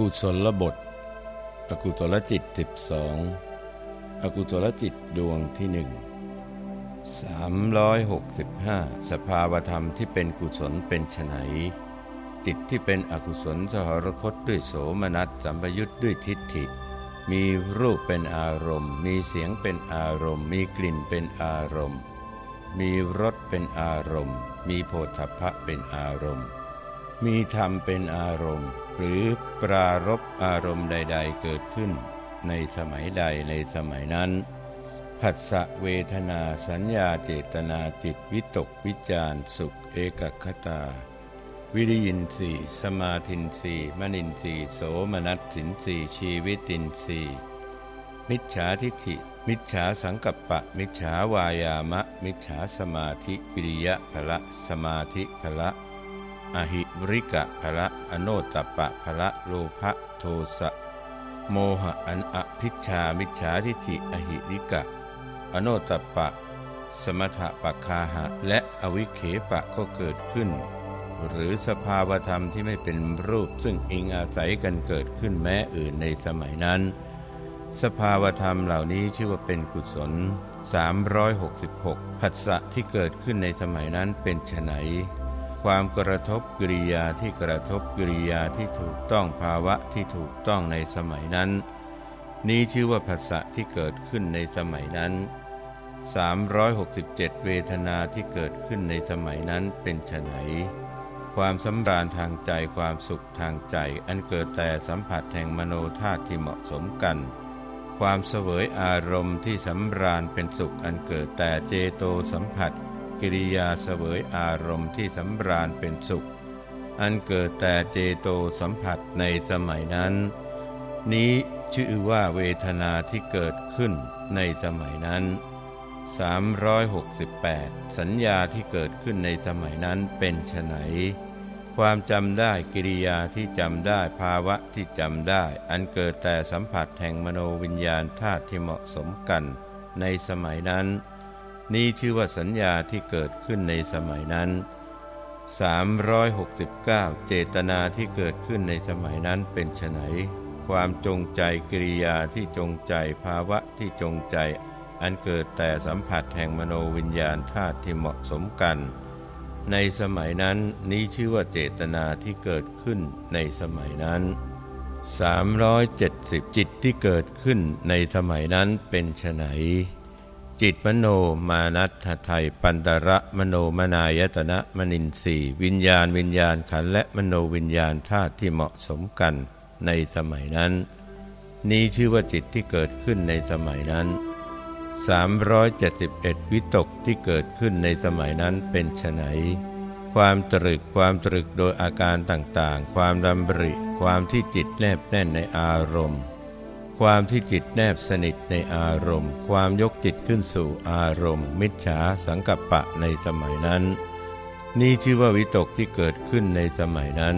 กุศลบท อกุศลจิตสิบสองอกุศลจิตดวงที่หนึ่งสามร้อยหกสิบห้าสภาวธรรมที่เป็นกุศลเป็นไฉนจิตที่เป็นอกุศลสหรคตด้วยโสมนัสสัมปยุทธ์ด้วยทิฏฐิ มีรูปเป็นอารมณ์ มีเสียงเป็นอารมณ์ มีกลิ่นเป็นอารมณ์ มีรสเป็นอารมณ์ มีโพธพะเป็นอารมณ์ มีธรรมเป็นอารมณ์ หรือปรารบอารมณ์ใด ๆ เกิดขึ้น ในสมัยใดในสมัยนั้น ผัสสะเวทนาสัญญาเจตนาจิตวิตกวิจารสุขเอกคตา วิริยินสีสมาธินสีมนินสีโสมนัสสินสีชีวิตินสีมิจฉาทิฏฐิ มิจฉาสังกัปปะ มิจฉาวายามะ มิจฉาสมาธิวิริยะพละ สมาธิพละ อหิริกะภละอโนตปะภละโลภะโทสะโมหะอันอภิชามิจฉาทิฏฐิอหิริกะ อโนตปะ สมถะปะคาหะ และอวิเคปะก็เกิดขึ้น หรือสภาวธรรมที่ไม่เป็นรูปซึ่งอิงอาศัยกันเกิดขึ้นแม้อื่นในสมัยนั้น สภาวธรรมเหล่านี้ชื่อว่าเป็นกุศล 366 ผัสสะที่เกิดขึ้นในสมัยนั้นเป็นไฉน ความกระทบกิริยาที่กระทบกิริยาที่ถูกต้องภาวะที่ถูกต้องในสมัยนั้น นี้ชื่อว่าภาษะที่เกิดขึ้นในสมัยนั้น 367 เวทนาที่เกิดขึ้นในสมัยนั้นเป็นไฉนความสำราญทางใจความสุขทางใจ อันเกิดแต่สัมผัสแห่งมโนธาตุที่เหมาะสมกัน ความเสวยอารมณ์ที่สำราญเป็นสุขอันเกิดแต่เจโตสัมผัส กิริยาเสวยอารมณ์ที่สำราญเป็นสุข อันเกิดแต่เจโตสัมผัสในสมัยนั้น นี้ชื่อว่าเวทนาที่เกิดขึ้นในสมัยนั้น 368 สัญญาที่เกิดขึ้นในสมัยนั้นเป็นไนความจำได้กิริยาที่จำได้ภาวะที่จำได้ อันเกิดแต่สัมผัสแห่งมโนวิญญาณธาตุที่เหมาะสมกัน ในสมัยนั้น นี้ชื่อว่าสัญญาที่เกิดขึ้นในสมัยนั้น 369 เจตนาที่เกิดขึ้นในสมัยนั้นเป็นไฉนความจงใจกิริยาที่จงใจภาวะที่จงใจ อันเกิดแต่สัมผัสแห่งมโนวิญญาณธาตุที่เหมาะสมกัน ในสมัยนั้นนี้ชื่อว่าเจตนาที่เกิดขึ้นในสมัยนั้น 370 จิตที่เกิดขึ้นในสมัยนั้นเป็นไฉน จิตมโนมานัตไทยปันตระมโนมนายตนะมนินสีวิญญาณวิญญาณขันและมโนวิญญาณธาตุที่เหมาะสมกันในสมัยนั้น นี้ชื่อว่าจิตที่เกิดขึ้นในสมัยนั้น 371 วิตกที่เกิดขึ้นในสมัยนั้นเป็นไฉนความตรึกความตรึกโดยอาการต่างๆ ความดำริ ความที่จิตแนบแน่นในอารมณ์ ความที่จิตแนบสนิทในอารมณ์ ความยกจิตขึ้นสู่อารมณ์ มิจฉาสังกัปปะในสมัยนั้น นี่ชื่อว่าวิตกที่เกิดขึ้นในสมัยนั้น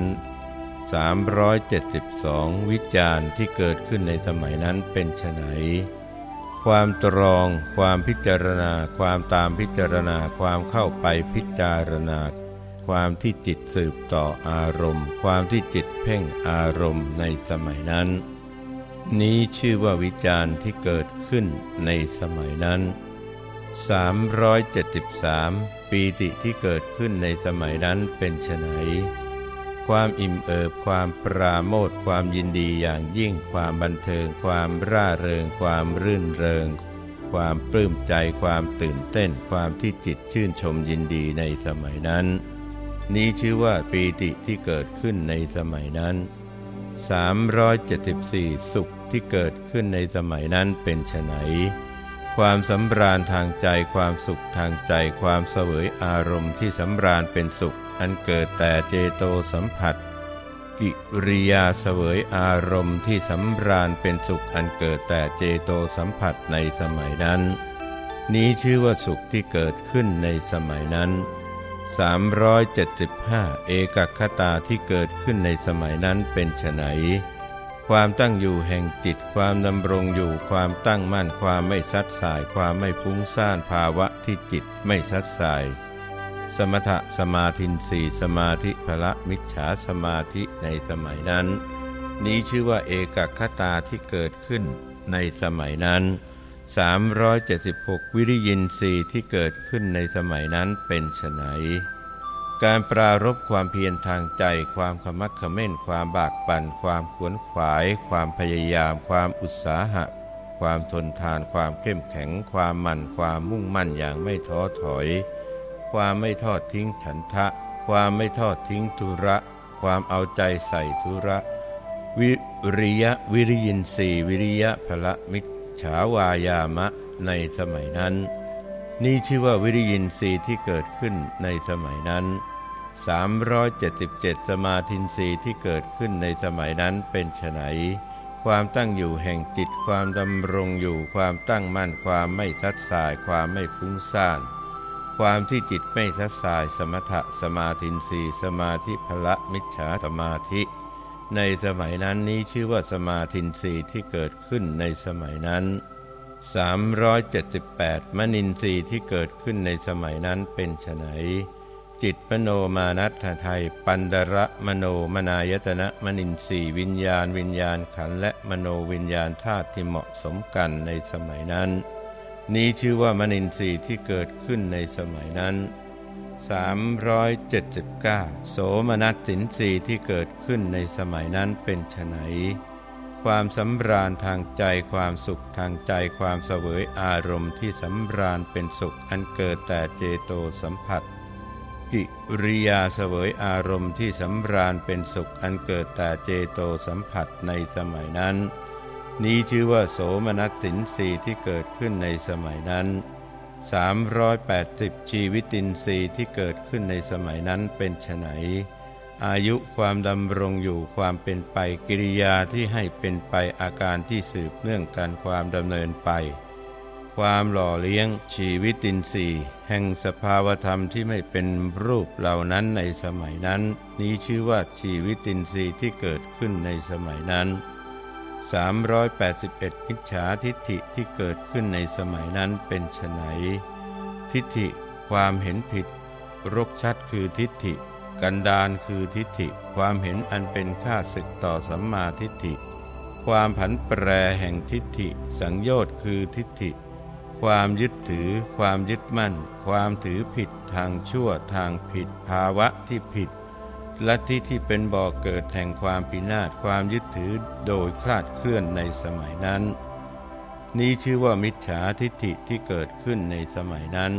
372 วิจารณ์ที่เกิดขึ้นในสมัยนั้นเป็นไฉนความตรอง ความพิจารณา ความตามพิจารณา ความเข้าไปพิจารณา ความที่จิตสืบต่ออารมณ์ ความที่จิตเพ่งอารมณ์ในสมัยนั้น นี้ชื่อว่าวิจารณ์ที่เกิดขึ้นในสมัยนั้น 373 ปีติที่เกิดขึ้นในสมัยนั้นเป็นไฉนความอิ่มเอิบความปราโมทความยินดีอย่างยิ่งความบันเทิง ความร่าเริง ความรื่นเริง ความปลื้มใจความตื่นเต้น ความที่จิตชื่นชมยินดีในสมัยนั้น นี้ชื่อว่าปีติที่เกิดขึ้นในสมัยนั้น 374 สุข ที่เกิดขึ้นในสมัยนั้นเป็นไฉนความสำราญทางใจความสุขทางใจความเสวยอารมณ์ที่สำราญเป็นสุข อันเกิดแต่เจโตสัมผัส กิริยาเสวยอารมณ์ที่สำราญเป็นสุขอันเกิดแต่เจโตสัมผัสในสมัยนั้น นี้ชื่อว่าสุขที่เกิดขึ้นในสมัยนั้น 375 เอกคตาที่เกิดขึ้นในสมัยนั้นเป็นไฉน ความตั้งอยู่แห่งจิต ความดำรงอยู่ ความตั้งมั่น ความไม่ซัดสาย ความไม่ฟุ้งซ่านภาวะที่จิตไม่ซัดสาย สมถะสมาธินสีสมาธิพละมิจฉาสมาธิในสมัยนั้น นี้ชื่อว่าเอกคตาที่เกิดขึ้นในสมัยนั้น 376 วิริยินทรีย์ที่เกิดขึ้นในสมัยนั้นเป็นไฉน การปรารบความเพียรทางใจ ความขมักขม้น ความบากบั่น ความขวนขวาย ความพยายาม ความอุตสาหะ ความทนทาน ความเข้มแข็ง ความมั่น ความมุ่งมั่นอย่างไม่ท้อถอย ความไม่ทอดทิ้งฉันทะ ความไม่ทอดทิ้งธุระ ความเอาใจใส่ธุระ วิริยะวิริยินสีวิริยะพละมิจฉาวายามะในสมัยนั้น นี่ชื่อว่าวิริยินทรีย์ที่เกิดขึ้นในสมัยนั้น 377 สมาธินทรีย์ที่เกิดขึ้นในสมัยนั้นเป็นไฉนความตั้งอยู่แห่งจิตความดำรงอยู่ ความตั้งมั่นความไม่ทัดสาย ความไม่ฟุ้งซ่าน ความที่จิตไม่ทัดสาย สมถะสมาธินทรีย์สมาธิพละมิจฉาสมาธิ ในสมัยนั้นนี้ชื่อว่าสมาธินทรีย์ที่เกิดขึ้นในสมัยนั้น 378 มนินทรีย์ที่เกิดขึ้นในสมัยนั้นเป็นไฉนจิตมโนมานัตไทย ปันดระมโนมนายตนะมนินทรีย์วิญญาณ วิญญาณขันและมโนวิญญาณธาตุที่เหมาะสมกันในสมัยนั้น นี้ชื่อว่ามนินทรีย์ที่เกิดขึ้นในสมัยนั้น 379 โสมนัสสินทรีย์ที่เกิดขึ้นในสมัยนั้นเป็นไฉน ความสำราญทางใจความสุขทางใจความเสวยอารมณ์ที่สำราญเป็นสุขอันเกิดแต่เจโตสัมผัส กิริยาเสวยอารมณ์ที่สำราญเป็นสุขอันเกิดแต่เจโตสัมผัสในสมัยนั้น นี้ชื่อว่าโสมนัสสินสีที่เกิดขึ้นในสมัยนั้น 380 ชีวิตินทรีย์ที่เกิดขึ้นในสมัยนั้นเป็นไฉน อายุความดำรงอยู่ความเป็นไปกิริยาที่ให้เป็นไปอาการที่สืบเนื่องกันความดำเนินไป ความหล่อเลี้ยงชีวิตินทรีย์แห่งสภาวธรรมที่ไม่เป็นรูปเหล่านั้นในสมัยนั้น นี้ชื่อว่าชีวิตินทรีย์ที่เกิดขึ้นในสมัยนั้น 381มิจฉาทิฏฐิที่เกิดขึ้นในสมัยนั้นเป็นไฉนทิฏฐิความเห็นผิดรกชัดคือทิฏฐิ กันดานคือทิฏฐิความเห็นอันเป็นค่าศึกต่อสัมมาทิฏฐิ ความผันแปรแห่งทิฏฐิ สังโยชน์คือทิฏฐิ ความยึดถือ ความยึดมั่น ความถือผิดทางชั่วทางผิด ภาวะที่ผิดลัทธิที่เป็นบ่อกเกิดแห่งความพินาศความยึดถือโดยคลาดเคลื่อนในสมัยนั้น นี้ชื่อว่ามิจฉาทิฏฐิที่เกิดขึ้นในสมัยนั้น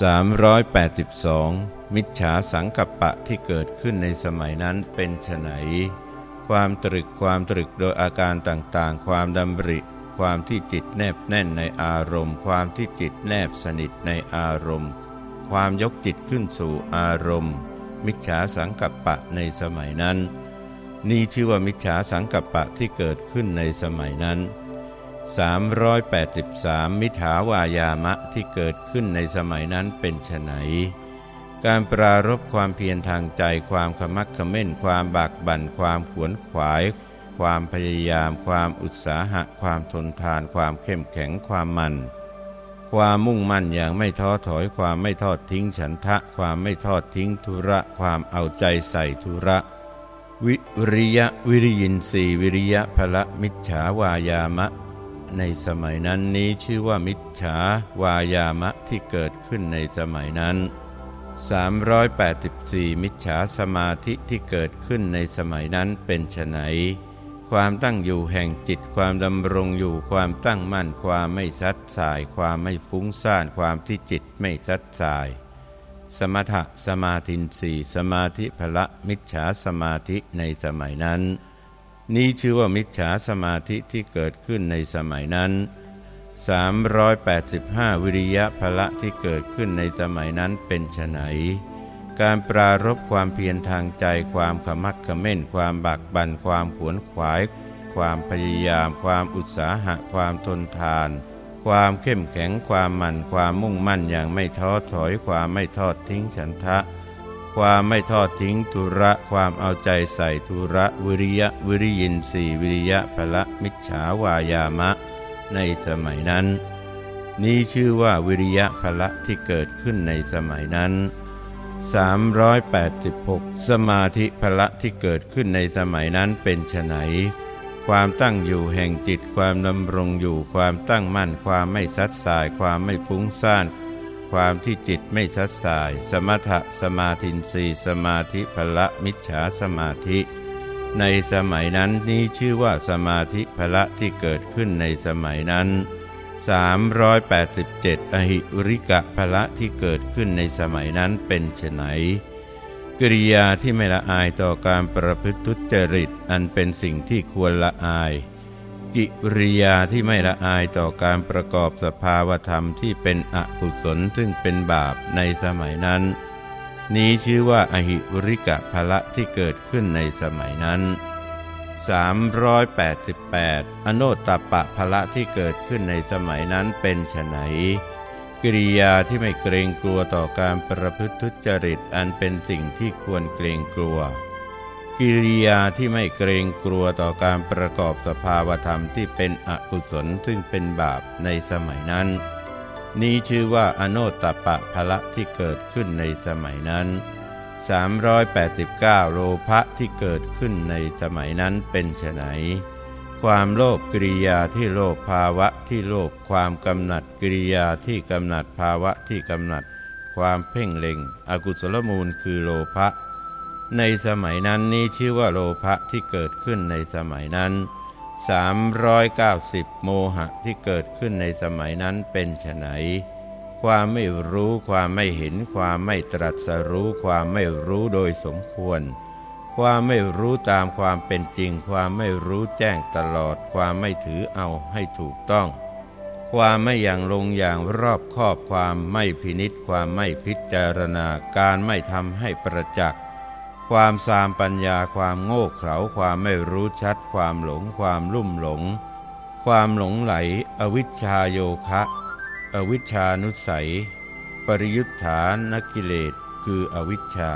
382 มิจฉาสังกัปปะที่เกิดขึ้นในสมัยนั้นเป็นไฉนความตรึกความตรึกโดยอาการต่างๆ ความดำริ ความที่จิตแนบแน่นในอารมณ์ ความที่จิตแนบสนิทในอารมณ์ ความยกจิตขึ้นสู่อารมณ์ มิจฉาสังกัปปะในสมัยนั้น นี่ชื่อว่ามิจฉาสังกัปปะที่เกิดขึ้นในสมัยนั้น 383 มิถาวายามะที่เกิดขึ้นในสมัยนั้นเป็นไฉน การปรารบความเพียรทางใจความขมักขม้น ความบากบั่นความขวนขวาย ความพยายาม ความอุตสาหะ ความทนทาน ความเข้มแข็งความมันความมุ่งมั่นอย่างไม่ท้อถอยความไม่ทอดทิ้งฉันทะ ความไม่ทอดทิ้งธุระ ความเอาใจใส่ธุระ วิริยะวิริยินสีวิริยะพละมิจฉาวายามะ ในสมัยนั้นนี้ชื่อว่ามิจฉาวายามะที่เกิดขึ้นในสมัยนั้น 384 มิจฉาสมาธิที่เกิดขึ้นในสมัยนั้นเป็นไฉนความตั้งอยู่แห่งจิตความดำรงอยู่ความตั้งมั่นความไม่ซัดสาย ความไม่ฟุ้งซ่านความที่จิตไม่ซัดสาย สมถะสมาธินสีสมาธิพละมิจฉาสมาธิในสมัยนั้น นี้ชื่อว่ามิจฉาสมาธิที่เกิดขึ้นในสมัยนั้น 385 วิริยะพละที่เกิดขึ้นในสมัยนั้นเป็นไฉนการปรารบความเพียรทางใจความขมักขม้น ความบักบันความขวนขวาย ความพยายาม ความอุตสาหะ ความทนทาน ความเข้มแข็งความหมั่น ความมุ่งมั่นอย่างไม่ท้อถอยความไม่ทอดทิ้งฉันทะ ความไม่ทอดทิ้งทุระ ความเอาใจใส่ทุระ วิริยะ วิริยินสีวิริยะพละมิจฉาวายามะ ในสมัยนั้น นี้ชื่อว่าวิริยะพละที่เกิดขึ้นในสมัยนั้น 386 สมาธิพละที่เกิดขึ้นในสมัยนั้นเป็นไฉนความตั้งอยู่แห่งจิตความดำรงอยู่ความตั้งมั่นความไม่ซัดสาย ความไม่ฟุ้งซ่าน ความที่จิตไม่ซัดสาย สมถะสมาธินสีสมาธิพละมิจฉาสมาธิ ในสมัยนั้นนี้ชื่อว่าสมาธิพละที่เกิดขึ้นในสมัยนั้น 387 อหิริกะพละที่เกิดขึ้นในสมัยนั้นเป็นไฉนกิริยาที่ไม่ละอายต่อการประพฤติทุจริตอันเป็นสิ่งที่ควรละอาย กิริยาที่ไม่ละอายต่อการประกอบสภาวธรรมที่เป็นอกุศลซึ่งเป็นบาปในสมัยนั้น นี้ชื่อว่าอหิริกะพละที่เกิดขึ้นในสมัยนั้น 388 อโนตตปะภละที่เกิดขึ้นในสมัยนั้นเป็นไฉนกิริยาที่ไม่เกรงกลัวต่อการประพฤติทุจริตอันเป็นสิ่งที่ควรเกรงกลัว กิริยาที่ไม่เกรงกลัวต่อการประกอบสภาวธรรมที่เป็นอกุศลซึ่งเป็นบาปในสมัยนั้น นี้ชื่อว่าอโนตตปะภละที่เกิดขึ้นในสมัยนั้น 389 โลภะที่เกิดขึ้นในสมัยนั้นเป็นไนความโลภกิริยาที่โลภภาวะที่โลภความกำหนัดกิริยาที่กำหนัดภาวะที่กำหนัด ความเพ่งเล็ง อกุศลมูลคือโลภะในสมัยนั้นนี้ชื่อว่าโลภะที่เกิดขึ้นในสมัยนั้น 390 โมหะที่เกิดขึ้นในสมัยนั้นเป็นไฉนความไม่รู้ความไม่เห็นความไม่ตรัสรู้ความไม่รู้โดยสมควร ความไม่รู้ตามความเป็นจริง ความไม่รู้แจ้งตลอด ความไม่ถือเอาให้ถูกต้อง ความไม่อย่างลงอย่างรอบคอบความไม่พินิษความไม่พิจารณาการไม่ทำให้ประจักษ์ ความสามปัญญาความโง่เขลาความไม่รู้ชัด ความหลง ความลุ่มหลง ความหลงไหล อวิชชาโยคะ อวิชานุสัย ปริยุทธานกิเลสคืออวิชชา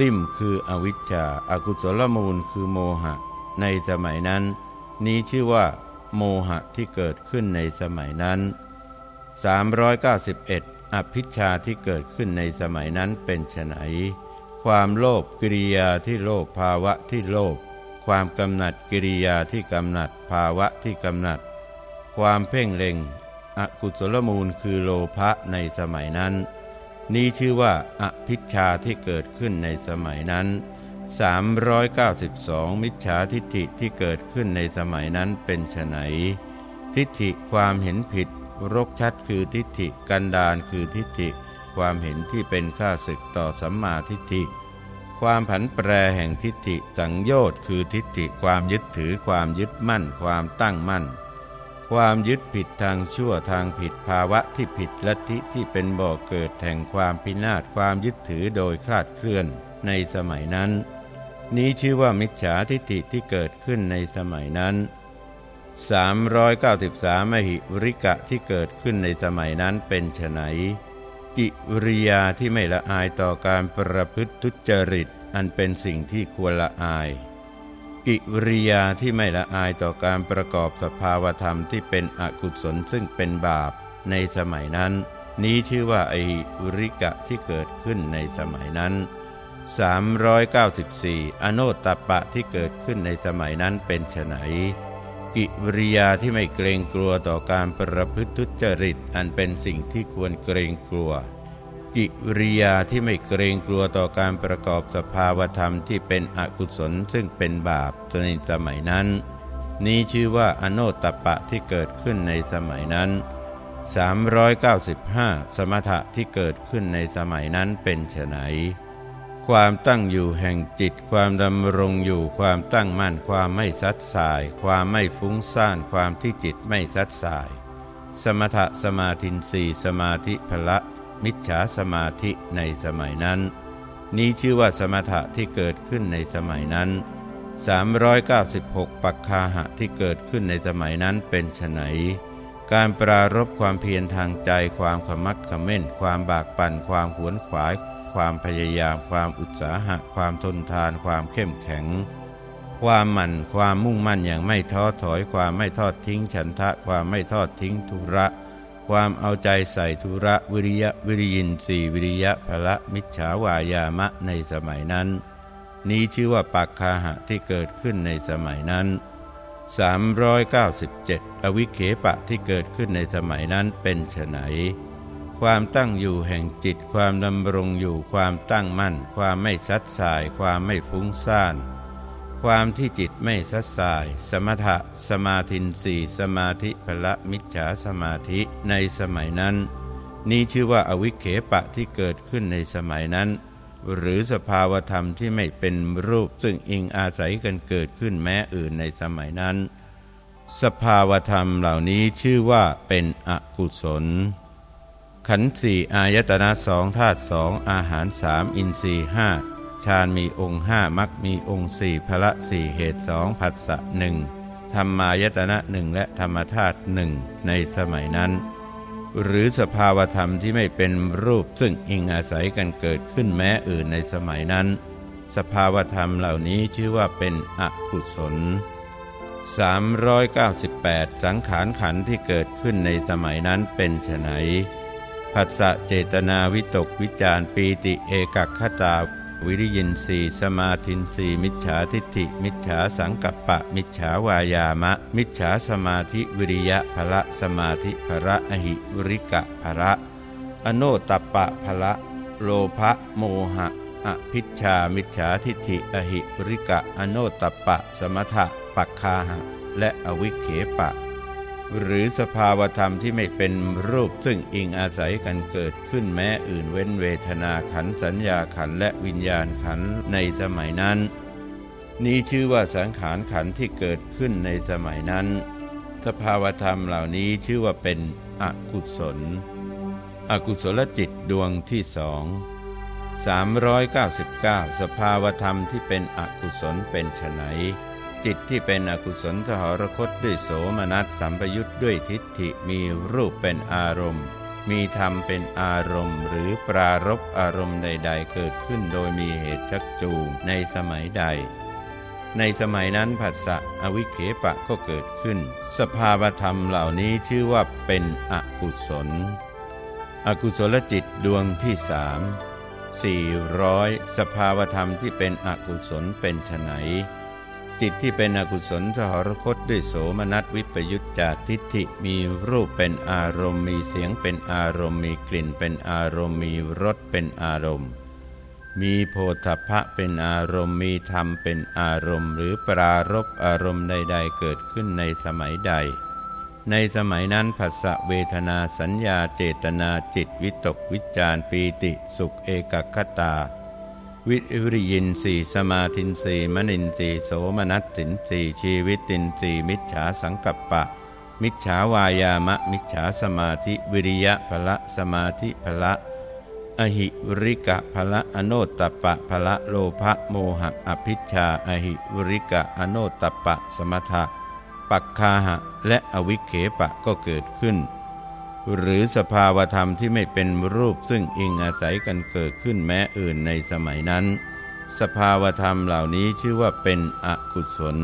ลิ่มคืออวิชชาอากุศลมูลคือโมหะ ในสมัยนั้น นี้ชื่อว่า โมหะที่เกิดขึ้นในสมัยนั้น 391 อภิชาที่เกิดขึ้นในสมัยนั้นเป็นไฉน ความโลภกิริยาที่โลภภาวะที่โลภความกำหนัดกิริยาที่กำหนัดภาวะที่กำหนัด ความเพ่งเล็ง อกุศลมูลคือโลภะในสมัยนั้น นี้ชื่อว่าอภิชาที่เกิดขึ้นในสมัยนั้น 392 มิจฉาทิฏฐิที่เกิดขึ้นในสมัยนั้นเป็นไฉนทิฏฐิความเห็นผิด รกชัดคือทิฏฐิกันดานคือทิฏฐิ ความเห็นที่เป็นข้าศึกต่อสัมมาทิฏฐิ ความผันแปรแห่งทิฏฐิสังโยชน์คือทิฏฐิความยึดถือความยึดมั่น ความตั้งมั่น ความยึดผิดทางชั่วทางผิดภาวะที่ผิดลัทธิที่เป็นบ่อกเกิดแห่งความพินาศความยึดถือโดยคลาดเคลื่อนในสมัยนั้น นี้ชื่อว่ามิจฉาทิฏฐิที่เกิดขึ้นในสมัยนั้น393มหิริกะที่เกิดขึ้นในสมัยนั้นเป็นไฉน กิริยาที่ไม่ละอายต่อการประพฤติทุจริต อันเป็นสิ่งที่ควรละอาย กิริยาที่ไม่ละอายต่อการประกอบสภาวธรรมที่เป็นอกุศลซึ่งเป็นบาปในสมัยนั้น นี้ชื่อว่าไออุริกะที่เกิดขึ้นในสมัยนั้น 394 อโนตตปะที่เกิดขึ้นในสมัยนั้นเป็นไฉน กิริยาที่ไม่เกรงกลัวต่อการประพฤติทุจริต อันเป็นสิ่งที่ควรเกรงกลัว กิริยาที่ไม่เกรงกลัวต่อการประกอบสภาวธรรมที่เป็นอกุศลซึ่งเป็นบาปในสมัยนั้น นี้ชื่อว่าอโนตตปะที่เกิดขึ้นในสมัยนั้น 395 สมถะที่เกิดขึ้นในสมัยนั้นเป็นไฉน ความตั้งอยู่แห่งจิต ความดำรงอยู่ความตั้งมั่นความไม่ซัดสาย ความไม่ฟุ้งซ่านความที่จิตไม่ซัดสาย สมถะสมาธินสีสมาธิพละมิจฉาสมาธิในสมัยนั้น นี้ชื่อว่าสมถะที่เกิดขึ้นในสมัยนั้น 396 ปักคาหะที่เกิดขึ้นในสมัยนั้นเป็นไฉนการปรารบความเพียรทางใจความขมักขม้น ความบากปั่นความขวนขวาย ความพยายามความอุตสาหะ ความทนทาน ความเข้มแข็ง ความหมั่นความมุ่งมั่นอย่างไม่ท้อถอย ความไม่ทอดทิ้งฉันทะ ความไม่ทอดทิ้งธุระ ความเอาใจใส่ธุระวิริยะวิริยินสีวิริยะพละมิจฉาวายามะในสมัยนั้น นี้ชื่อว่าปักคาหะที่เกิดขึ้นในสมัยนั้น397 อวิเคปะที่เกิดขึ้นในสมัยนั้นเป็นไฉน ความตั้งอยู่แห่งจิต ความดำรงอยู่ความตั้งมั่น ความไม่ซัดสาย ความไม่ฟุ้งซ่าน ความที่จิตไม่ซัดสาย สมถะสมาธินสีสมาธิพละมิจฉาสมาธิในสมัยนั้น นี้ชื่อว่าอวิเคปะที่เกิดขึ้นในสมัยนั้น หรือสภาวธรรมที่ไม่เป็นรูปซึ่งอิงอาศัยกันเกิดขึ้นแม้อื่นในสมัยนั้น สภาวธรรมเหล่านี้ชื่อว่าเป็นอกุศล ขันสี่อายตนะสองธาตุสองอาหารสามอินทรีห้าฌานมีองค์ห้ามักมีองค์สี่พละสี่เหตุสองผัสสะหนึ่งธรรมายตนะหนึ่งและธรรมธาตุหนึ่งในสมัยนั้น หรือสภาวธรรมที่ไม่เป็นรูปซึ่งอิงอาศัยกันเกิดขึ้นแม้อื่นในสมัยนั้น สภาวธรรมเหล่านี้ชื่อว่าเป็นอกุศล 398 สังขารขันที่เกิดขึ้นในสมัยนั้นเป็นไฉน ผัสสะเจตนาวิตกวิจารปีติเอกคตาวิริยินสีสมาธินสีมิจฉาทิฏฐิ มิจฉาสังกัปปะ มิจฉาวายามะ มิจฉาสมาธิวิริยะภละสมาธิภระอหิวริกะภระอโนตปะภละโลภะโมหะอภิชามิจฉาทิฏฐิ อหิวริกะอโนตปะ สมถะปักคาหะ และอวิเคปะ หรือสภาวธรรมที่ไม่เป็นรูปซึ่งอิงอาศัยกันเกิดขึ้นแม้อื่นเว้นเวทนาขันสัญญาขันและวิญญาณขันในสมัยนั้น นี้ชื่อว่าสังขารขันที่เกิดขึ้นในสมัยนั้น สภาวธรรมเหล่านี้ชื่อว่าเป็นอกุศล อกุศลจิตดวงที่สอง399 สภาวธรรมที่เป็นอกุศลเป็นไฉน จิตที่เป็นอกุศลสหรคตด้วยโสมนัสสัมปยุทธ์ด้วยทิฏฐิมีรูปเป็นอารมณ์ มีธรรมเป็นอารมณ์หรือปรารบอารมณ์ใด ๆ เกิดขึ้นโดยมีเหตุชักจูงในสมัยใด ในสมัยนั้นผัสสะอวิเคปะก็เกิดขึ้น สภาวธรรมเหล่านี้ชื่อว่าเป็นอกุศล อกุศลจิตดวงที่สามสี่ร้อยสภาวธรรมที่เป็นอกุศลเป็นไฉน จิตที่เป็นอกุศลสหรคตด้วยโสมนัสวิปยุตจากทิฏฐิมีรูปเป็นอารมณ์ มีเสียงเป็นอารมณ์ มีกลิ่นเป็นอารมณ์ มีรสเป็นอารมณ์ มีโพธพะเป็นอารมณ์ มีธรรมเป็นอารมณ์ หรือปรารบอารมณ์ใด ๆ เกิดขึ้นในสมัยใด ในสมัยนั้นภาษะเวทนาสัญญาเจตนาจิตวิตกวิจารปีติสุขเอกคตา วิริยินสีสมาธินสีมนินสีโสมนัสสินสีชีวิตินสีมิจฉาสังกัปปะ มิจฉาวายามะ มิจฉาสมาธิวิริยะพละสมาธิพละ อหิวริกะพละอโนตตปะพละโลภะโมหะอภิชาอหิวริกะอโนตตปะสมถะปักคาหะและอวิเคปะก็เกิดขึ้น หรือสภาวธรรมที่ไม่เป็นรูปซึ่งอิงอาศัยกันเกิดขึ้นแม้อื่นในสมัยนั้น สภาวธรรมเหล่านี้ชื่อว่าเป็นอกุศล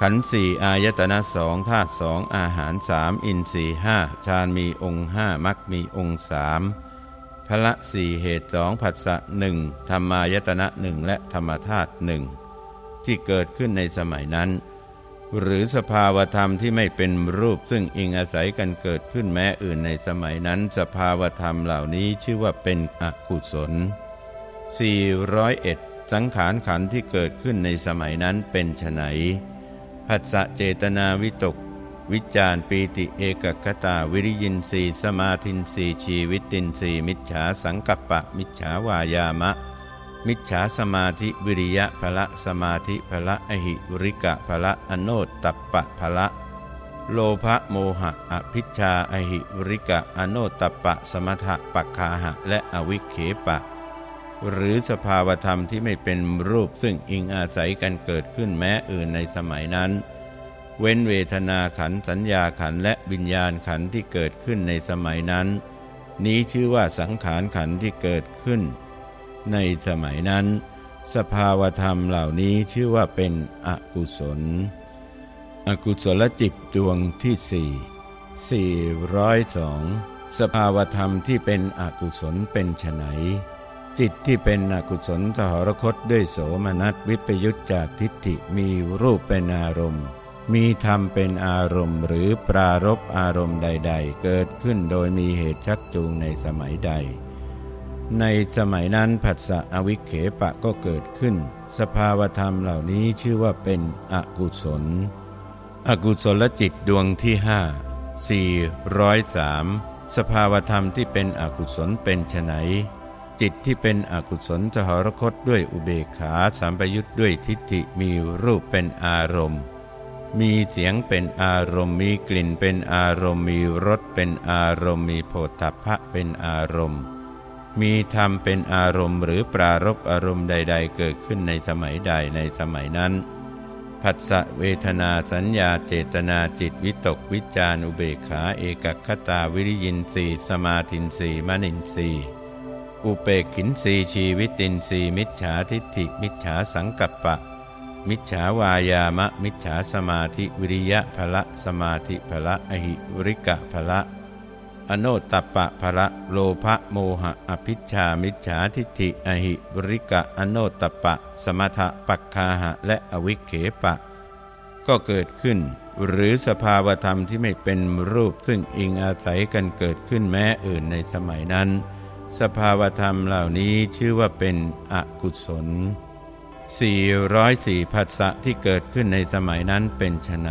ขันสี่อายตนะสองธาตุสองอาหารสามอินสี่ห้าฌานมีองค์ห้ามักมีองค์สามพละสี่เหตุสองผัสสะหนึ่งธรรมายตนะหนึ่งและธรรมธาตุหนึ่งที่เกิดขึ้นในสมัยนั้น หรือสภาวธรรมที่ไม่เป็นรูปซึ่งอิงอาศัยกันเกิดขึ้นแม้อื่นในสมัยนั้น สภาวธรรมเหล่านี้ชื่อว่าเป็นอกุศล 401 สังขารขันที่เกิดขึ้นในสมัยนั้นเป็นไฉนผัสสะเจตนาวิตก วิจารปีติเอกคตาวิริยินสีสมาธินสีชีวิตินสีมิจฉาสังกัปปะมิจฉาวายามะ มิจฉาสมาธิวิริยะภละสมาธิภละอหิวริกะภละอโนตตัปปะภละโลภะโมหะอภิชาอหิวริกะอโนตตัปปะ สมถะปักคาหะ และอวิเคปะ หรือสภาวธรรมที่ไม่เป็นรูปซึ่งอิงอาศัยกันเกิดขึ้นแม้อื่นในสมัยนั้น เว้นเวทนาขันสัญญาขันและวิญญาณขันที่เกิดขึ้นในสมัยนั้น นี้ชื่อว่าสังขารขันที่เกิดขึ้น ในสมัยนั้น สภาวธรรมเหล่านี้ชื่อว่าเป็นอกุศล อกุศลจิตดวงที่สี่402สภาวธรรมที่เป็นอกุศลเป็นไฉนจิตที่เป็นอกุศลสหรคตด้วยโสมนัสวิปยุตจากทิฏฐิมีรูปเป็นอารมณ์ มีธรรมเป็นอารมณ์ หรือปรารบอารมณ์ใด ๆ เกิดขึ้นโดยมีเหตุชักจูงในสมัยใด ในสมัยนั้นผัสสะอวิเขปะก็เกิดขึ้น สภาวธรรมเหล่านี้ชื่อว่าเป็นอกุศล อกุศลจิตดวงที่ห้า403สภาวธรรมที่เป็นอกุศลเป็นไฉนจิตที่เป็นอกุศลจะหรคตด้วยอุเบกขาสัมปยุทธ์ด้วยทิฏฐิมีรูปเป็นอารมณ์ มีเสียงเป็นอารมณ์ มีกลิ่นเป็นอารมณ์ มีรสเป็นอารมณ์ มีโผฏฐัพพะเป็นอารมณ์ มีธรรมเป็นอารมณ์หรือปรารบอารมณ์ใด ๆ เกิดขึ้นในสมัยใดในสมัยนั้น ผัสสะเวทนาสัญญาเจตนาจิตวิตกวิจารอุเบกขาเอกคตาวิริยินสีสมาธินสีมนินสีอุเปกขินสีชีวิตินสีมิจฉาทิฏฐิมิจฉาสังกัปปะ มิจฉาวายามะ มิจฉาสมาธิวิริยะภละสมาธิภละอหิวริกะภละ อโนตตปะภะโลภะโมหะอภิชามิจฉาทิฏฐิอหิวริกะอโนตตปะ สมถะปักคาหะและอวิเขปะ ก็เกิดขึ้น หรือสภาวธรรมที่ไม่เป็นรูปซึ่งอิงอาศัยกันเกิดขึ้นแม้อื่นในสมัยนั้น สภาวธรรมเหล่านี้ชื่อว่าเป็นอกุศล404ผัสสะที่เกิดขึ้นในสมัยนั้นเป็นไฉน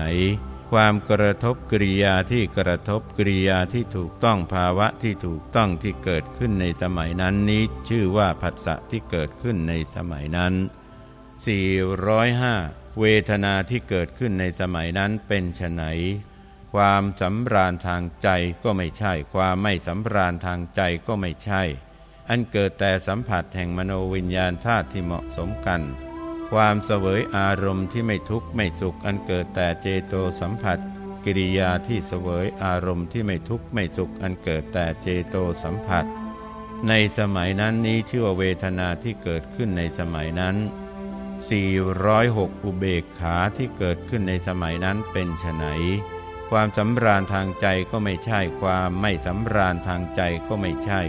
ความกระทบกริยาที่กระทบกริยาที่ถูกต้องภาวะที่ถูกต้องที่เกิดขึ้นในสมัยนั้นนี้ ชื่อว่าผัสสะที่เกิดขึ้นในสมัยนั้น 405 เวทนาที่เกิดขึ้นในสมัยนั้นเป็นไฉนความสำราญทางใจก็ไม่ใช่ ความไม่สำราญทางใจก็ไม่ใช่ อันเกิดแต่สัมผัสแห่งมโนวิญญาณธาตุที่เหมาะสมกัน ความเสวยอารมณ์ที่ไม่ทุกข์ไม่สุขอันเกิดแต่เจโตสัมผัส กิริยาที่เสวยอารมณ์ที่ไม่ทุกข์ไม่สุขอันเกิดแต่เจโตสัมผัส ในสมัยนั้นนี้ชื่อว่าเวทนาที่เกิดขึ้นในสมัยนั้น 406 อุเบกขาที่เกิดขึ้นในสมัยนั้นเป็นไฉนความสำราญทางใจก็ไม่ใช่ความไม่สำราญทางใจก็ไม่ใช่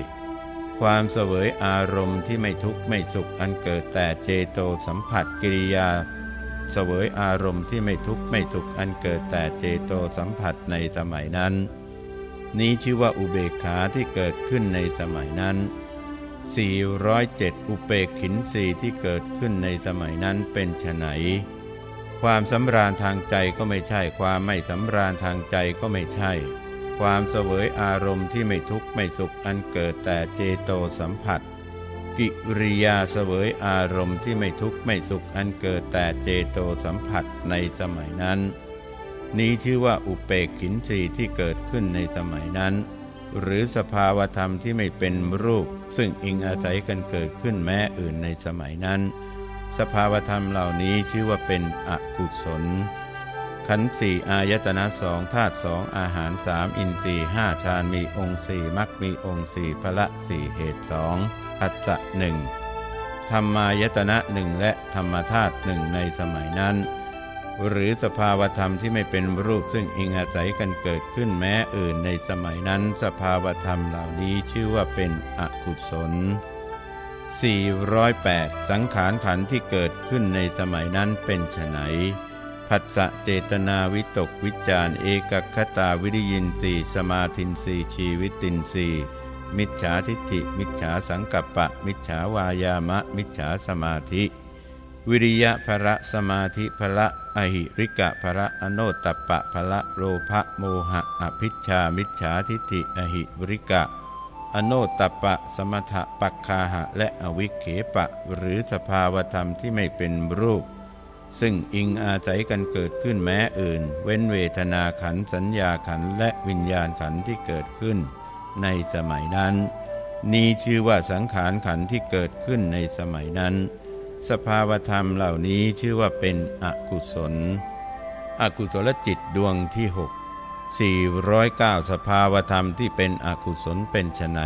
ความเสวยอารมณ์ที่ไม่ทุกข์ไม่สุขอันเกิดแต่เจโตสัมผัสกิริยา เสวยอารมณ์ที่ไม่ทุกข์ไม่สุขอันเกิดแต่เจโตสัมผัสในสมัยนั้น นี้ชื่อว่าอุเบกขาที่เกิดขึ้นในสมัยนั้น 407 อุเปกขินสีที่เกิดขึ้นในสมัยนั้นเป็นไฉนความสำราญทางใจก็ไม่ใช่ ความไม่สำราญทางใจก็ไม่ใช่ ความเสวยอารมณ์ที่ไม่ทุกข์ไม่สุขอันเกิดแต่เจโตสัมผัส กิริยาเสวยอารมณ์ที่ไม่ทุกข์ไม่สุขอันเกิดแต่เจโตสัมผัสในสมัยนั้น นี้ชื่อว่าอุเปกขินสีที่เกิดขึ้นในสมัยนั้น หรือสภาวธรรมที่ไม่เป็นรูป ซึ่งอิงอาศัยกันเกิดขึ้นแม้อื่นในสมัยนั้น สภาวธรรมเหล่านี้ชื่อว่าเป็นอกุศล ขันสี่อายตนะสองธาตุสองอาหารสามอินทรีห้าฌานมีองค์สี่มักมีองค์สี่พละสี่เหตุสองอัตตะหนึ่งธรรมายตนะหนึ่งและธรรมธาตุหนึ่งในสมัยนั้น หรือสภาวธรรมที่ไม่เป็นรูปซึ่งอิงอาศัยกันเกิดขึ้นแม้อื่นในสมัยนั้น สภาวธรรมเหล่านี้ชื่อว่าเป็นอกุศล 408 สังขารขันที่เกิดขึ้นในสมัยนั้นเป็นไฉน ผัสสะเจตนาวิตกวิจารเอกคตาวิริยินสีสมาธินสีชีวิตินสีมิจฉาทิฏฐิ มิจฉาสังกัปปะ มิจฉาวายามะ มิจฉาสมาธิ วิริยะภระสมาธิภระอหิริกะภระอโนตปะภระโลภะโมหะอภิชามิจฉาทิฏฐิอหิริกะ อโนตปะ สมถะปักคาหะ และอวิเคปะ หรือสภาวธรรมที่ไม่เป็นรูป ซึ่งอิงอาศัยกันเกิดขึ้นแม้อื่น เว้นเวทนาขันสัญญาขันและวิญญาณขันที่เกิดขึ้น ในสมัยนั้น นี้ชื่อว่าสังขารขันที่เกิดขึ้นในสมัยนั้น สภาวธรรมเหล่านี้ชื่อว่าเป็นอกุศล อกุศลจิตดวงที่หก409 สภาวธรรมที่เป็นอกุศลเป็นไฉน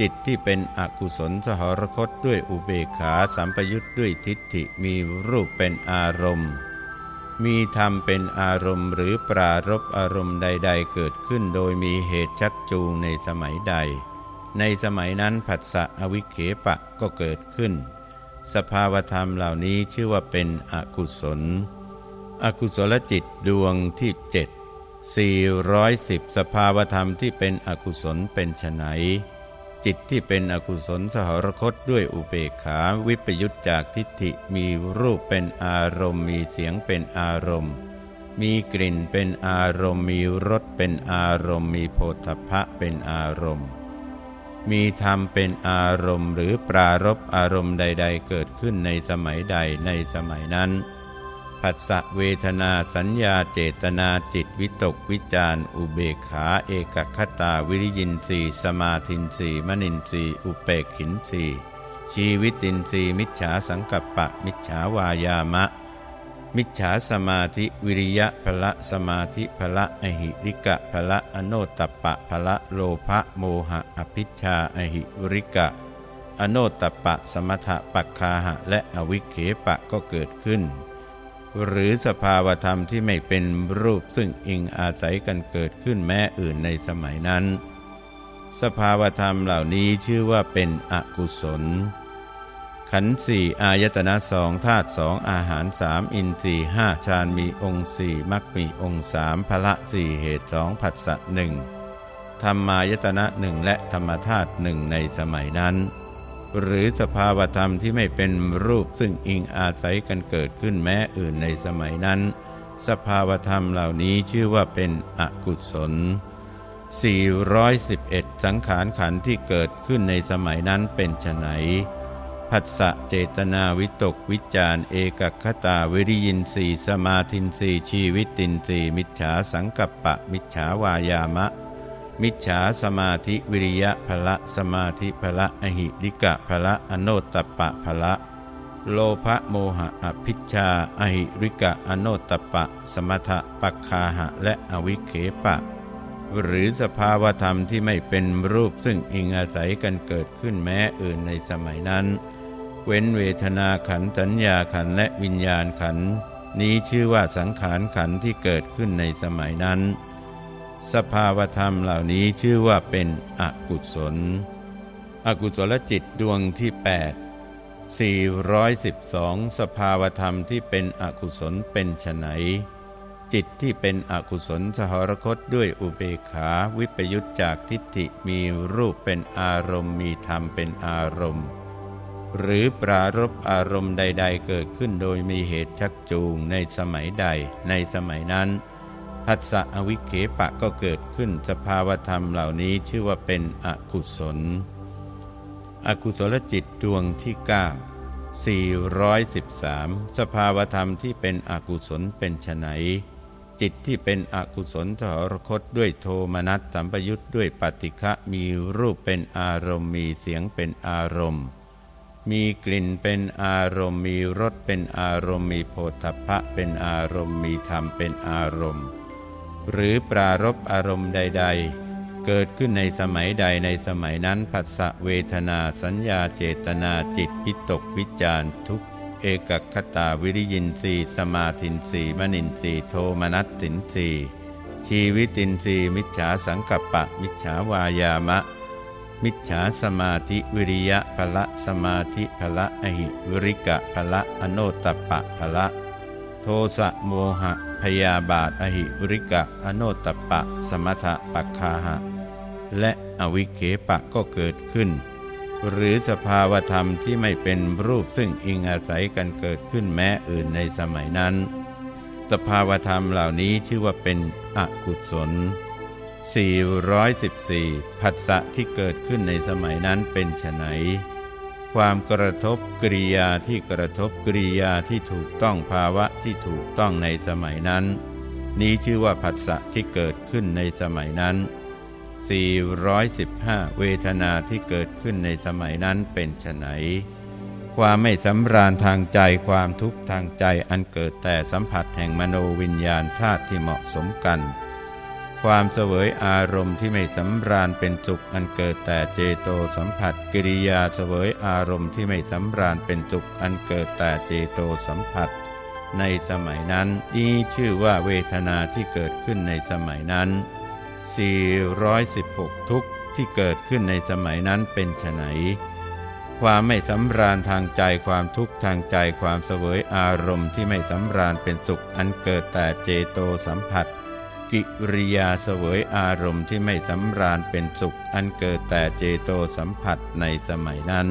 จิตที่เป็นอกุศลสหรคตด้วยอุเบกขาสัมปยุทธ์ด้วยทิฏฐิมีรูปเป็นอารมณ์ มีธรรมเป็นอารมณ์ หรือปรารบอารมณ์ใด ๆ เกิดขึ้นโดยมีเหตุชักจูงในสมัยใด ในสมัยนั้นผัสสะอวิเคปะก็เกิดขึ้น สภาวธรรมเหล่านี้ชื่อว่าเป็นอกุศล อกุศลจิตดวงที่เจ็ด410 สภาวธรรมที่เป็นอกุศลเป็นไฉน จิตที่เป็นอกุศลสหรคตด้วยอุเบกขาวิปยุตจากทิฏฐิมีรูปเป็นอารมณ์ มีเสียงเป็นอารมณ์ มีกลิ่นเป็นอารมณ์ มีรสเป็นอารมณ์ มีโพธพะเป็นอารมณ์ มีธรรมเป็นอารมณ์ หรือปรารบอารมณ์ใด ๆ เกิดขึ้นในสมัยใดในสมัยนั้น ผัสสะเวทนาสัญญาเจตนาจิตวิตกวิจารอุเบกขาเอกคตาวิริยินสีสมาธินสีมนินสีอุเปกขินสีชีวิตินสีมิจฉาสังกัปปะ มิจฉาวายามะ มิจฉาสมาธิวิริยะพละสมาธิพละอหิริกะพละอโนตปะพละโลภะโมหะอภิชาอหิริกะ อโนตปะสมถะปักคาหะและอวิเคปะก็เกิดขึ้น หรือสภาวธรรมที่ไม่เป็นรูปซึ่งอิงอาศัยกันเกิดขึ้นแม้อื่นในสมัยนั้น สภาวธรรมเหล่านี้ชื่อว่าเป็นอกุศล ขันธ์สี่อายตนะสองธาตุสองอาหารสามอินทรีห้าฌานมีองค์สี่มักมีองค์สามพละสี่เหตุสองผัสสะหนึ่งธรรมายตนะหนึ่งและธรรมธาตุหนึ่งในสมัยนั้น หรือสภาวธรรมที่ไม่เป็นรูปซึ่งอิงอาศัยกันเกิดขึ้นแม้อื่นในสมัยนั้น สภาวธรรมเหล่านี้ชื่อว่าเป็นอกุศล 411 สังขารขันที่เกิดขึ้นในสมัยนั้นเป็นไฉนผัสสะเจตนาวิตกวิจารเอกคตาวิริยินสีสมาธินสีชีวิตินสีมิจฉาสังกัปปะมิจฉาวายามะ มิจฉาสมาธิวิริยะภละสมาธิภละอหิริกะภละอโนตปะภละโลภโมหะอภิชาอหิริกะอโนตปะ สมถะปักคาหะและอวิเคปะ หรือสภาวธรรมที่ไม่เป็นรูปซึ่งอิงอาศัยกันเกิดขึ้นแม้อื่นในสมัยนั้น เว้นเวทนาขันสัญญาขันและวิญญาณขัน นี้ชื่อว่าสังขารขันที่เกิดขึ้นในสมัยนั้น สภาวธรรมเหล่านี้ชื่อว่าเป็นอกุศล อกุศลจิตดวงที่ 8 412 สภาวธรรมที่เป็นอกุศลเป็นไฉนจิตที่เป็นอกุศลสหรคตด้วยอุเบกขาวิปยุตจากทิฏฐิมีรูปเป็นอารมณ์มีธรรมเป็นอารมณ์ หรือปรารบอารมณ์ใด ๆ เกิดขึ้นโดยมีเหตุชักจูงในสมัยใดในสมัยนั้น ผัสสะอวิเคปะก็เกิดขึ้นสภาวธรรมเหล่านี้ชื่อว่าเป็นอกุศล อกุศลจิตดวงที่ 9 413 สภาวธรรมที่เป็นอกุศลเป็นไฉนจิตที่เป็นอกุศลสหรคตด้วยโทมนัสสัมปยุทธ์ด้วยปฏิฆะมีรูปเป็นอารมณ์มีเสียงเป็นอารมณ์ มีกลิ่นเป็นอารมณ์ มีรสเป็นอารมณ์ มีโพธพะเป็นอารมณ์ มีธรรมเป็นอารมณ์ หรือปรารบอารมณ์ใด ๆ เกิดขึ้นในสมัยใดในสมัยนั้นผัสสะเวทนาสัญญาเจตนาจิตพิตกวิจารทุกเอกคตาวิริยินสีสมาธินสีมนินสีโทมนัสสินสีชีวิตินสีมิจฉาสังกัปปะ มิจฉาวายามะ มิจฉาสมาธิวิริยะภละสมาธิภละอหิวิริกะภละอโนตปะภละ ทสะโมหะ พยาบาท อหิริกะ อโนตปะ สมถะปักคาหะ และอวิเคปะก็เกิดขึ้น หรือสภาวธรรมที่ไม่เป็นรูปซึ่งอิงอาศัยกันเกิดขึ้นแม้อื่นในสมัยนั้น สภาวธรรมเหล่านี้ชื่อว่าเป็นอกุศล 414 ผัสสะที่เกิดขึ้นในสมัยนั้นเป็นไฉน ความกระทบกริยาที่กระทบกริยาที่ถูกต้องภาวะที่ถูกต้องในสมัยนั้น นี้ชื่อว่าผัสสะที่เกิดขึ้นในสมัยนั้น 415 เวทนาที่เกิดขึ้นในสมัยนั้นเป็นไฉนความไม่สำราญทางใจความทุกข์ทางใจอันเกิดแต่สัมผัสแห่งมโนวิญญาณธาตุที่เหมาะสมกัน ความเสวยอารมณ์ที่ไม่สำราญเป็นสุขอันเกิดแต่เจโตสัมผัส กิริยาเสวยอารมณ์ที่ไม่สำราญเป็นสุขอันเกิดแต่เจโตสัมผัส ในสมัยนั้นนี้ชื่อว่าเวทนาที่เกิดขึ้นในสมัยนั้น 416 ทุกข์ที่เกิดขึ้นในสมัยนั้นเป็นไฉนความไม่สำราญทางใจความทุกข์ทางใจความเสวยอารมณ์ที่ไม่สำราญเป็นสุขอันเกิดแต่เจโตสัมผัส กิริยาเสวยอารมณ์ที่ไม่สำราญเป็นสุขอันเกิดแต่เจโตสัมผัสในสมัยนั้น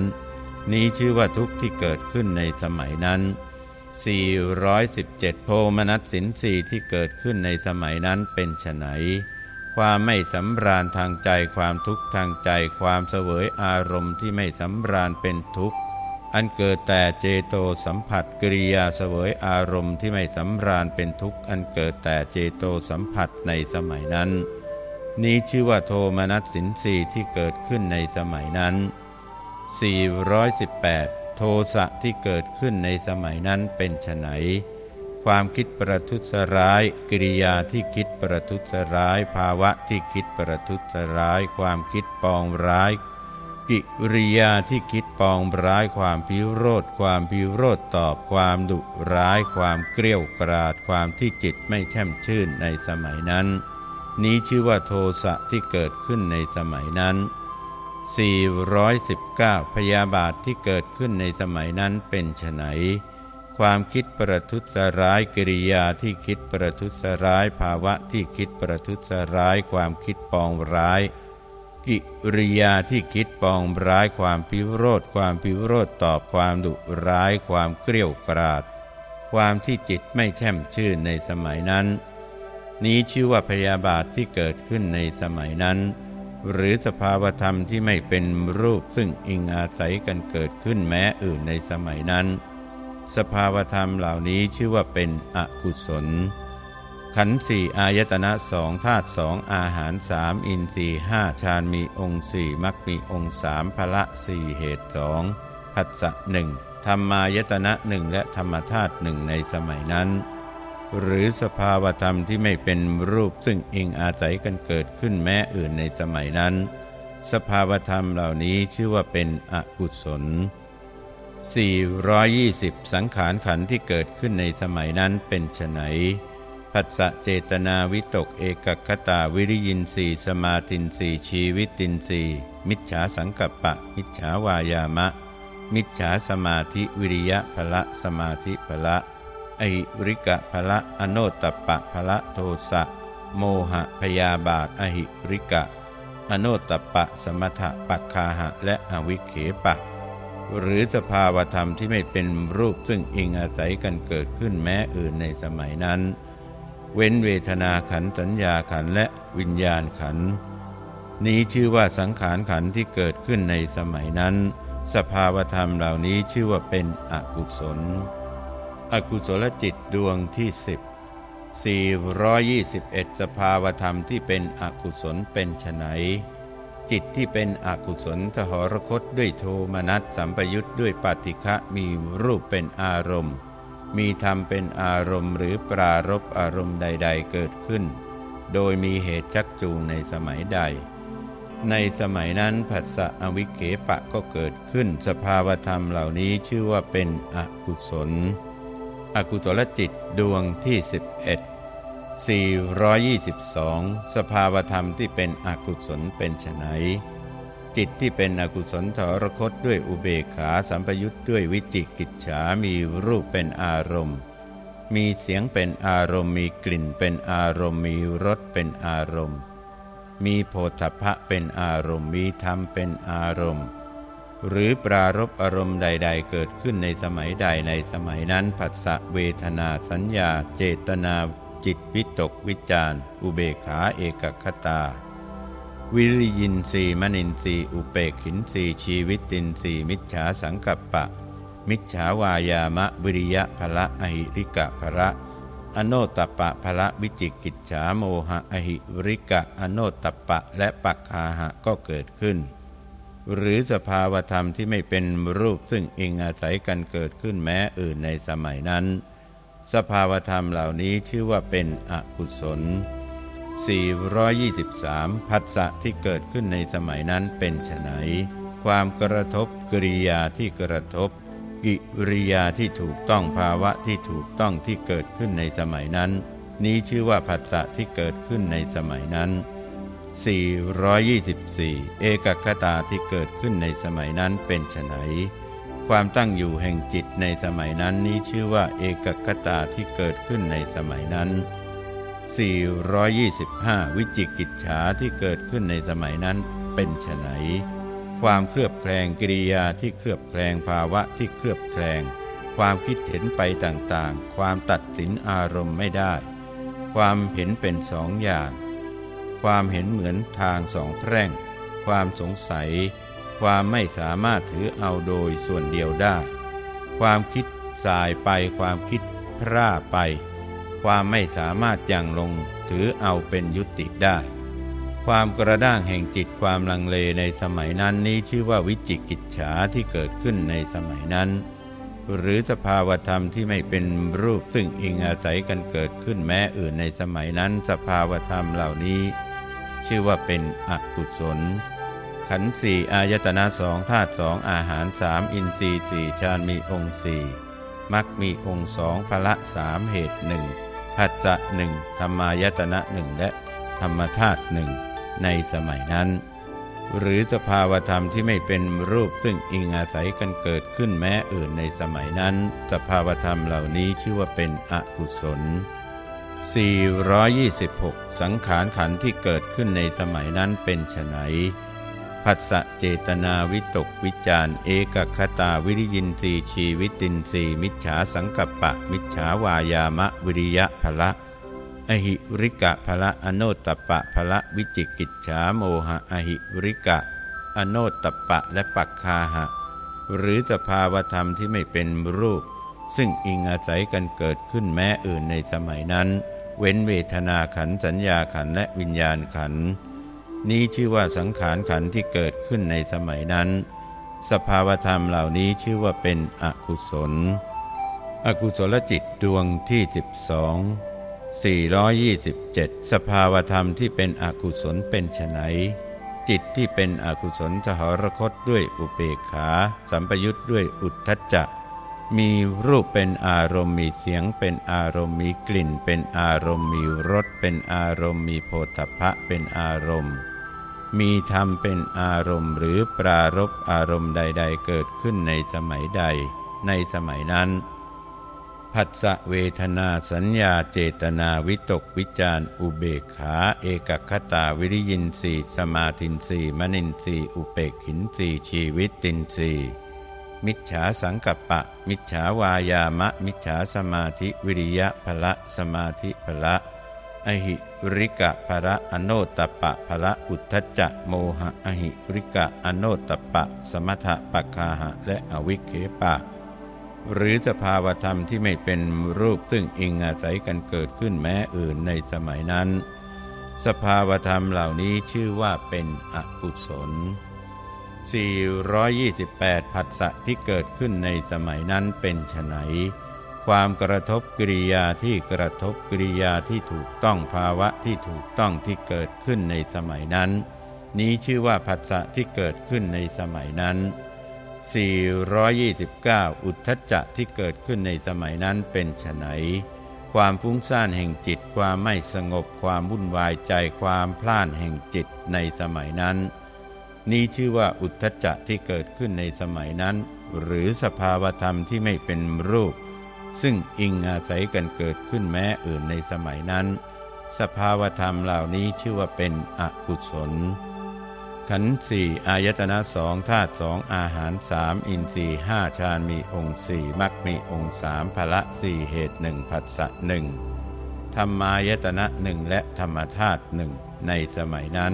นี้ชื่อว่าทุกข์ที่เกิดขึ้นในสมัยนั้น 417 โพมนัสสินสีที่เกิดขึ้นในสมัยนั้นเป็นไฉนความไม่สำราญทางใจความทุกข์ทางใจความเสวยอารมณ์ที่ไม่สำราญเป็นทุกข์ อันเกิดแต่เจโตสัมผัสกิริยาเสวยอารมณ์ที่ไม่สำราญเป็นทุกข์อันเกิดแต่เจโตสัมผัสในสมัยนั้น นี้ชื่อว่าโทมนัสสินสีที่เกิดขึ้นในสมัยนั้น 418 โทสะที่เกิดขึ้นในสมัยนั้นเป็นไนความคิดประทุษร้าย กิริยาที่คิดประทุษร้าย ภาวะที่คิดประทุษร้าย ความคิดปองร้าย กิริยาที่คิดปองร้ายความพิโรธความพิโรธตอบความดุร้ายความเกลียวกราดความที่จิตไม่แช่มชื่นในสมัยนั้น นี้ชื่อว่าโทสะที่เกิดขึ้นในสมัยนั้น 419 พยาบาทที่เกิดขึ้นในสมัยนั้นเป็นไฉนความคิดประทุษร้ายกิริยาที่คิดประทุษร้ายภาวะที่คิดประทุษร้ายความคิดปองร้าย กิริยาที่คิดปองร้ายความพิโรธความพิโรธตอบความดุร้ายความเกลียวกราด ความที่จิตไม่แช่มชื่นในสมัยนั้น นี้ชื่อว่าพยาบาทที่เกิดขึ้นในสมัยนั้น หรือสภาวธรรมที่ไม่เป็นรูปซึ่งอิงอาศัยกันเกิดขึ้นแม้อื่นในสมัยนั้น สภาวธรรมเหล่านี้ชื่อว่าเป็นอกุศล ขันสี่อายตนะสองธาตุสองอาหารสามอินทรีห้าฌานมีองค์สี่มักมีองค์สามพละสี่เหตุสองผัสสะหนึ่งธรรมายตนะหนึ่งและธรรมธาตุหนึ่งในสมัยนั้น หรือสภาวธรรมที่ไม่เป็นรูปซึ่งอิงอาศัยกันเกิดขึ้นแม้อื่นในสมัยนั้น สภาวธรรมเหล่านี้ชื่อว่าเป็นอกุศล 420 สังขารขันที่เกิดขึ้นในสมัยนั้นเป็นไฉน ผัสสะเจตนาวิตกเอกคตาวิริยินสีสมาตินสีชีวิตินสีมิจฉาสังกัปปะ มิจฉาวายามะ มิจฉาสมาธิวิริยะพละสมาธิพละอหิริกะพละอโนตตปะพละโทสะโมหะพยาบาทอหิริกะ อโนตตปะสมถะปักคาหะและอวิเคปะ หรือสภาวธรรมที่ไม่เป็นรูปซึ่งอิงอาศัยกันเกิดขึ้นแม้อื่นในสมัยนั้น เว้นเวทนาขันสัญญาขันและวิญญาณขัน นี้ชื่อว่าสังขารขันที่เกิดขึ้นในสมัยนั้น สภาวธรรมเหล่านี้ชื่อว่าเป็นอกุศล อกุศลจิตดวงที่สิบ421 สภาวธรรมที่เป็นอกุศลเป็นไฉนจิตที่เป็นอกุศลทหรคตด้วยโทมนัสสัมปยุทธ์ด้วยปฏิฆะมีรูปเป็นอารมณ์ มีธรรมเป็นอารมณ์หรือปรารบอารมณ์ใด ๆ เกิดขึ้น โดยมีเหตุชักจูงในสมัยใด ในสมัยนั้นผัสสะอวิเขปะก็เกิดขึ้น สภาวธรรมเหล่านี้ชื่อว่าเป็นอกุศล อกุศลจิตดวงที่ 11 422 สภาวธรรมที่เป็นอกุศลเป็นไฉน จิตที่เป็นอกุศลทรคตด้วยอุเบกขาสัมปยุทธ์ด้วยวิจิกิจฉามีรูปเป็นอารมณ์ มีเสียงเป็นอารมณ์ มีกลิ่นเป็นอารมณ์ มีรสเป็นอารมณ์ มีโพธพะเป็นอารมณ์ มีธรรมเป็นอารมณ์ หรือปรารบอารมณ์ใด ๆ เกิดขึ้นในสมัยใดในสมัยนั้นผัสสะเวทนาสัญญา เจตนาจิตวิตกวิจารอุเบกขาเอกคตา วิริยินสีมนินสีอุเปกขินสีชีวิตินสีมิจฉาสังกัปปะ มิจฉาวายามะวิริยะภละอหิริกะภระอโนตปะภละวิจิกิจฉาโมหะอหิริกะอโนตปะและปักคาหะก็เกิดขึ้น หรือสภาวธรรมที่ไม่เป็นรูปซึ่งอิงอาศัยกันเกิดขึ้นแม้อื่นในสมัยนั้น สภาวธรรมเหล่านี้ชื่อว่าเป็นอกุศล 423 พัสสะที่เกิดขึ้นในสมัยนั้นเป็นไฉนความกระทบกริยาที่กระทบ กิริยาที่ถูกต้องภาวะที่ถูกต้องที่เกิดขึ้นในสมัยนั้น นี้ชื่อว่าผัสสะที่เกิดขึ้นในสมัยนั้น 424 เอกคตาที่เกิดขึ้นในสมัยนั้นเป็นไฉนความตั้งอยู่แห่งจิตในสมัยนั้นนี้ชื่อว่าเอกคตาที่เกิดขึ้นในสมัยนั้น 425 วิจิกิจฉาที่เกิดขึ้นในสมัยนั้นเป็นไฉนความเคลือบแคลงกิริยาที่เคลือบแคลงภาวะที่เคลือบแคลง ความคิดเห็นไปต่างๆ ความตัดสินอารมณ์ไม่ได้ ความเห็นเป็นสองอย่าง ความเห็นเหมือนทางสองแพร่ง ความสงสัย ความไม่สามารถถือเอาโดยส่วนเดียวได้ ความคิดสายไปความคิดพร่าไป ความไม่สามารถยังลงถือเอาเป็นยุติได้ ความกระด้างแห่งจิตความลังเลในสมัยนั้นนี้ชื่อว่าวิจิกิจฉาที่เกิดขึ้นในสมัยนั้น หรือสภาวธรรมที่ไม่เป็นรูปซึ่งอิงอาศัยกันเกิดขึ้นแม้อื่นในสมัยนั้น สภาวธรรมเหล่านี้ ชื่อว่าเป็นอกุศลขันสี่อายตนะสองธาตุสองอาหารสามอินทรีย์สี่ฌานมีองค์สี่มักมีองค์สองพละสามเหตุหนึ่ง ผัสสะหนึ่งธรรมายตนะหนึ่งและธรรมธาตุหนึ่งในสมัยนั้น หรือสภาวธรรมที่ไม่เป็นรูปซึ่งอิงอาศัยกันเกิดขึ้นแม้อื่นในสมัยนั้น สภาวธรรมเหล่านี้ชื่อว่าเป็นอกุศล 426 สังขารขันที่เกิดขึ้นในสมัยนั้นเป็นไฉน ผัสสะเจตนาวิตกวิจารเอกคตาวิริยินรีชีวิตินรีมิจฉาสังกัปปะ มิจฉาวายามะวิริยะภละอหิริกะภละอโนตปะภละวิจิกิจฉาโมหะอหิริกะ อโนตปะและปักคาหะ หรือสภาวธรรมที่ไม่เป็นรูป ซึ่งอิงอาศัยกันเกิดขึ้นแม้อื่นในสมัยนั้น เว้นเวทนาขันสัญญาขันและวิญญาณขัน นี้ชื่อว่าสังขารขันที่เกิดขึ้นในสมัยนั้น สภาวธรรมเหล่านี้ชื่อว่าเป็นอกุศล อกุศลจิตดวงที่ 12 427 สภาวธรรมที่เป็นอกุศลเป็นไฉนจิตที่เป็นอกุศลทหรคตด้วยอุเบกขา สัมปยุทธ์ด้วยอุทธัจจะ มีรูปเป็นอารมณ์มีเสียงเป็นอารมณ์มีกลิ่น เป็นอารมณ์มีรสเป็นอารมณ์มีโพธพะเป็นอารมณ์ มีธรรมเป็นอารมณ์หรือปรารบอารมณ์ใด ๆ เกิดขึ้นในสมัยใด ในสมัยนั้น ผัสสะเวทนาสัญญาเจตนาวิตกวิจารอุเบกขา เอกคตาวิริยินสีสมาธินสีมนินสีอุเปกขินสีชีวิตตินสีมิจฉาสังกัปปะ มิจฉาวายามะ มิจฉาสมาธิวิริยะภละสมาธิภละอหิ ริกะภระอโนตปะภละอุทธจะโมหะอหิริกะอโนตปะ สมถะปะคาหะและอวิเคปะ หรือสภาวธรรมที่ไม่เป็นรูปซึ่งอิงอาศัยกันเกิดขึ้นแม้อื่นในสมัยนั้น สภาวธรรมเหล่านี้ชื่อว่าเป็นอกุศล 428 ผัสสะที่เกิดขึ้นในสมัยนั้นเป็นไฉน ความกระทบกิริยาที่กระทบกิริยาที่ถูกต้องภาวะที่ถูกต้องที่เกิดขึ้นในสมัยนั้น นี้ชื่อว่าผัสสะที่เกิดขึ้นในสมัยนั้น 429 อุทธจะที่เกิดขึ้นในสมัยนั้นเป็นไฉนความฟุ้งซ่านแห่งจิตความไม่สงบความวุ่นวายใจความพล่านแห่งจิตในสมัยนั้น นี้ชื่อว่าอุทธจะที่เกิดขึ้นในสมัยนั้น หรือสภาวธรรมที่ไม่เป็นรูป ซึ่งอิงอาศัยกันเกิดขึ้นแม้อื่นในสมัยนั้น สภาวธรรมเหล่านี้ชื่อว่าเป็นอกุศล ขันสี่อายตนะสองธาตุสองอาหารสามอินทรีห้าฌานมีองค์สี่มักมีองค์สามพละสี่เหตุหนึ่งผัสสะหนึ่งธรรมายตนะหนึ่งและธรรมธาตุหนึ่งในสมัยนั้น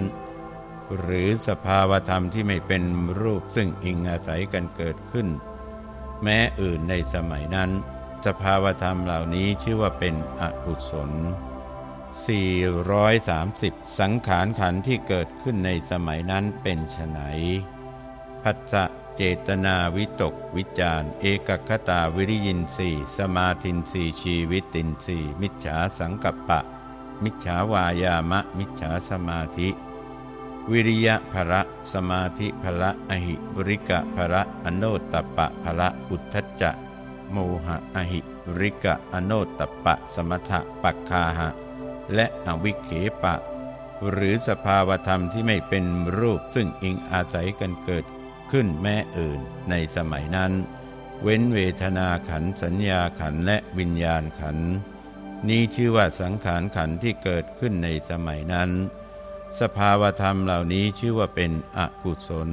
หรือสภาวธรรมที่ไม่เป็นรูปซึ่งอิงอาศัยกันเกิดขึ้น แม้อื่นในสมัยนั้น สภาวธรรมเหล่านี้ชื่อว่าเป็นอกุศล 430 สังขารขันที่เกิดขึ้นในสมัยนั้นเป็นไฉนพัสะเจตนาวิตกวิจารเอกคตาวิริยินสีสมาธินสีชีวิตินสีมิจฉาสังกัปปะ มิจฉาวายามะ มิจฉาสมาธิ วิริยะภระสมาธิภระอหิบริกะภระอโนตตปะภระอุทธจจะ โมหะอหิริกะอโนตปะสมถะปักคาหะ และอวิเคปะ หรือสภาวธรรมที่ไม่เป็นรูปซึ่งอิงอาศัยกันเกิดขึ้นแม่อื่นในสมัยนั้น เว้นเวทนาขันสัญญาขันและวิญญาณขัน นี้ชื่อว่าสังขารขันที่เกิดขึ้นในสมัยนั้น สภาวธรรมเหล่านี้ชื่อว่าเป็นอกุศล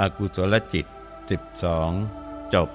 อกุศลจิต 12 จบ